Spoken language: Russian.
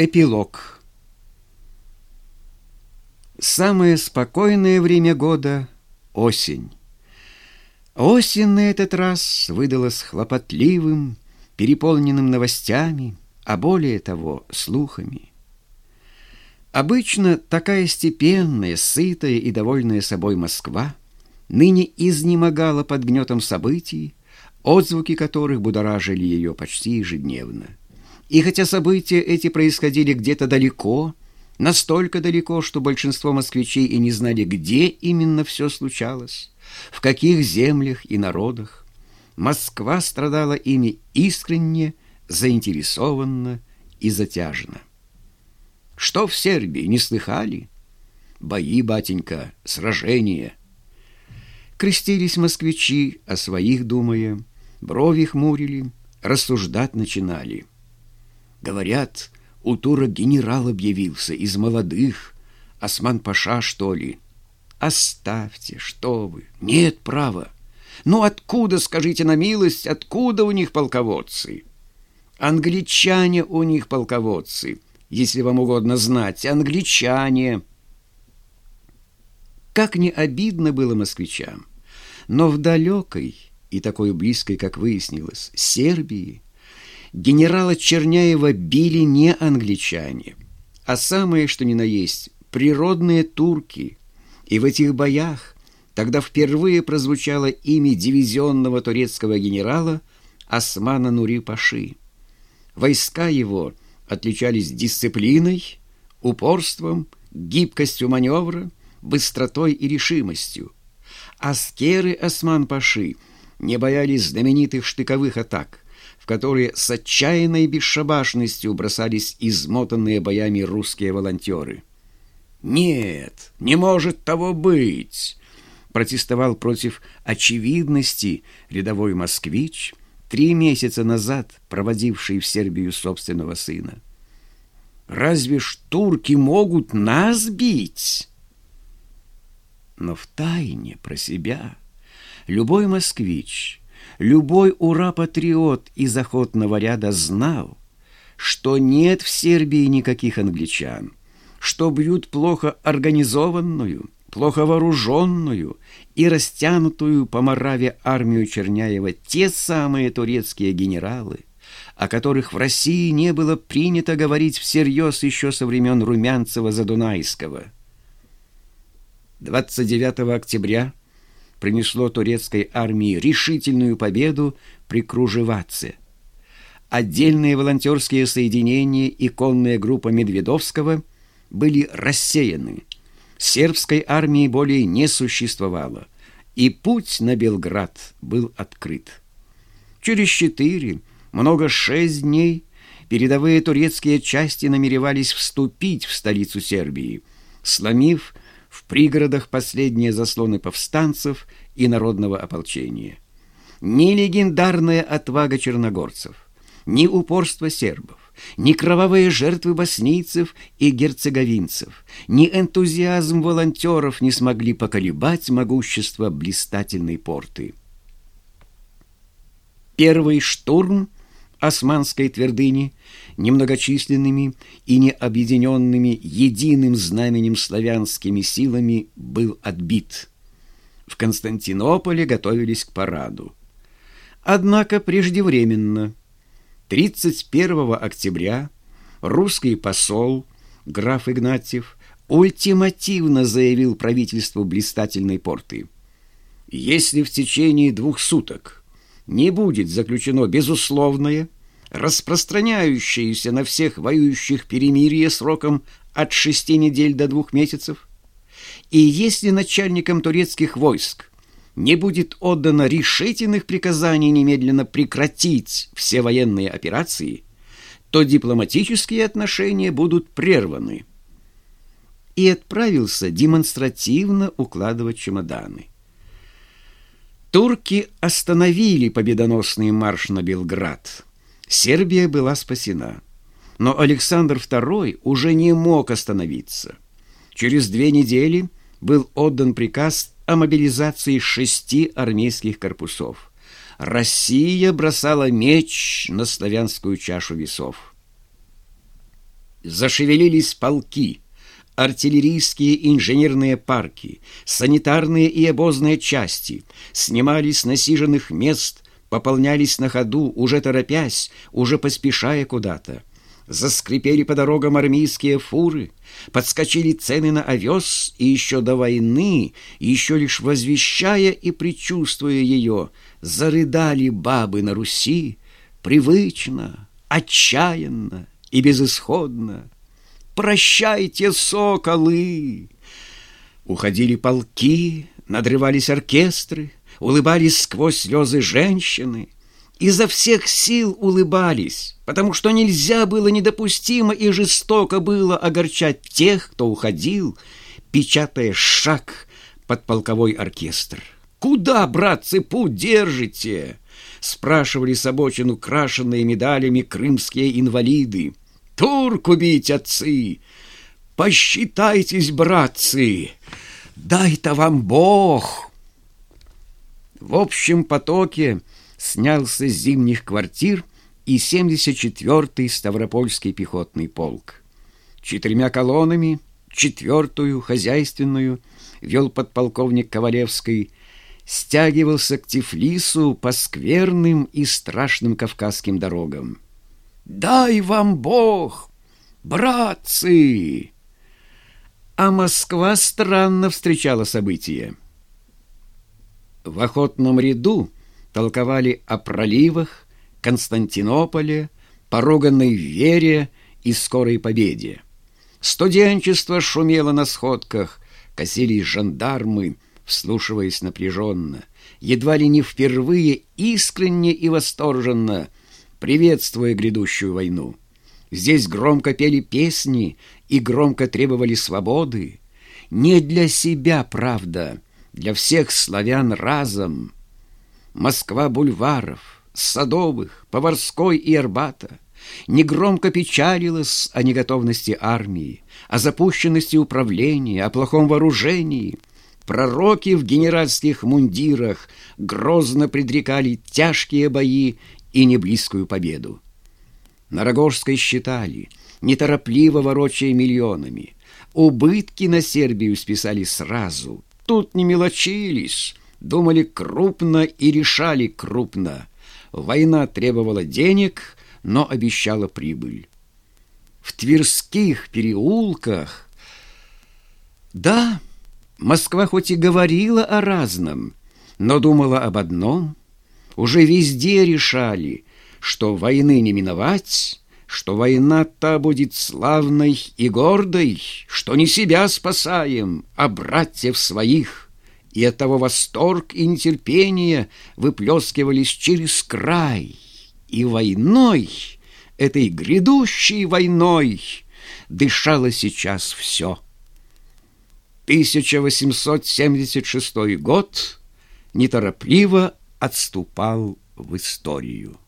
Эпилог Самое спокойное время года — осень. Осень на этот раз выдалась хлопотливым, переполненным новостями, а более того, слухами. Обычно такая степенная, сытая и довольная собой Москва ныне изнемогала под гнетом событий, отзвуки которых будоражили ее почти ежедневно. И хотя события эти происходили где-то далеко, настолько далеко, что большинство москвичей и не знали, где именно все случалось, в каких землях и народах, Москва страдала ими искренне, заинтересованно и затяжно. Что в Сербии не слыхали? Бои, батенька, сражения. Крестились москвичи, о своих думая, брови хмурили, рассуждать начинали — Говорят, у Тура генерал объявился из молодых, Осман-паша, что ли. Оставьте, что вы, нет права. Ну откуда, скажите на милость, откуда у них полководцы? Англичане у них полководцы, если вам угодно знать, англичане. Как не обидно было москвичам, но в далекой и такой близкой, как выяснилось, Сербии – генерала Черняева били не англичане, а самые, что ни на есть, природные турки. И в этих боях тогда впервые прозвучало имя дивизионного турецкого генерала Османа Нури-Паши. Войска его отличались дисциплиной, упорством, гибкостью маневра, быстротой и решимостью. Аскеры Осман-Паши не боялись знаменитых штыковых атак – которые с отчаянной бесшабашностью бросались измотанные боями русские волонтеры. «Нет, не может того быть!» протестовал против очевидности рядовой москвич, три месяца назад проводивший в Сербию собственного сына. «Разве ж турки могут нас бить?» Но в тайне про себя любой москвич Любой ура-патриот из охотного ряда знал, что нет в Сербии никаких англичан, что бьют плохо организованную, плохо вооруженную и растянутую по Мораве армию Черняева те самые турецкие генералы, о которых в России не было принято говорить всерьез еще со времен Румянцева-Задунайского. 29 октября принесло турецкой армии решительную победу при Кружеваце. Отдельные волонтерские соединения и конная группа Медведовского были рассеяны. Сербской армии более не существовало, и путь на Белград был открыт. Через четыре, много шесть дней передовые турецкие части намеревались вступить в столицу Сербии, сломив в пригородах последние заслоны повстанцев и народного ополчения. Ни легендарная отвага черногорцев, ни упорство сербов, ни кровавые жертвы боснийцев и герцеговинцев, ни энтузиазм волонтеров не смогли поколебать могущество блистательной порты. Первый штурм османской твердыни немногочисленными и необъединенными единым знаменем славянскими силами был отбит. В Константинополе готовились к параду. Однако преждевременно, 31 октября, русский посол граф Игнатьев ультимативно заявил правительству блистательной порты. Если в течение двух суток не будет заключено безусловное, распространяющееся на всех воюющих перемирие сроком от шести недель до двух месяцев, и если начальникам турецких войск не будет отдано решительных приказаний немедленно прекратить все военные операции, то дипломатические отношения будут прерваны. И отправился демонстративно укладывать чемоданы. Турки остановили победоносный марш на Белград. Сербия была спасена. Но Александр II уже не мог остановиться. Через две недели был отдан приказ о мобилизации шести армейских корпусов. Россия бросала меч на славянскую чашу весов. Зашевелились полки, артиллерийские и инженерные парки, санитарные и обозные части, снимались с насиженных мест, пополнялись на ходу, уже торопясь, уже поспешая куда-то. Заскрипели по дорогам армейские фуры, подскочили цены на овес, и еще до войны, еще лишь возвещая и предчувствуя ее, зарыдали бабы на Руси, привычно, отчаянно и безысходно. «Прощайте, соколы!» Уходили полки, надрывались оркестры, улыбались сквозь слезы женщины — изо всех сил улыбались, потому что нельзя было недопустимо и жестоко было огорчать тех, кто уходил, печатая шаг под полковой оркестр. «Куда, братцы, путь держите?» — спрашивали с обочин украшенные медалями крымские инвалиды. «Турку бить, отцы! Посчитайтесь, братцы! Дай-то вам Бог!» В общем потоке снялся с зимних квартир и 74-й Ставропольский пехотный полк. Четырьмя колоннами, четвертую, хозяйственную, вел подполковник Ковалевский, стягивался к Тифлису по скверным и страшным кавказским дорогам. «Дай вам Бог, братцы!» А Москва странно встречала события. В охотном ряду толковали о проливах, Константинополе, пороганной вере и скорой победе. Студенчество шумело на сходках, косились жандармы, вслушиваясь напряженно, едва ли не впервые искренне и восторженно, приветствуя грядущую войну. Здесь громко пели песни и громко требовали свободы. Не для себя, правда, для всех славян разом — Москва бульваров, Садовых, Поварской и Арбата негромко печалилась о неготовности армии, о запущенности управления, о плохом вооружении. Пророки в генеральских мундирах грозно предрекали тяжкие бои и неблизкую победу. На Рогожской считали, неторопливо ворочая миллионами. Убытки на Сербию списали сразу. Тут не мелочились — думали крупно и решали крупно. Война требовала денег, но обещала прибыль. В Тверских переулках... Да, Москва хоть и говорила о разном, но думала об одном. Уже везде решали, что войны не миновать, что война та будет славной и гордой, что не себя спасаем, а братьев своих — и от того восторг и нетерпение выплескивались через край. И войной, этой грядущей войной, дышало сейчас все. 1876 год неторопливо отступал в историю.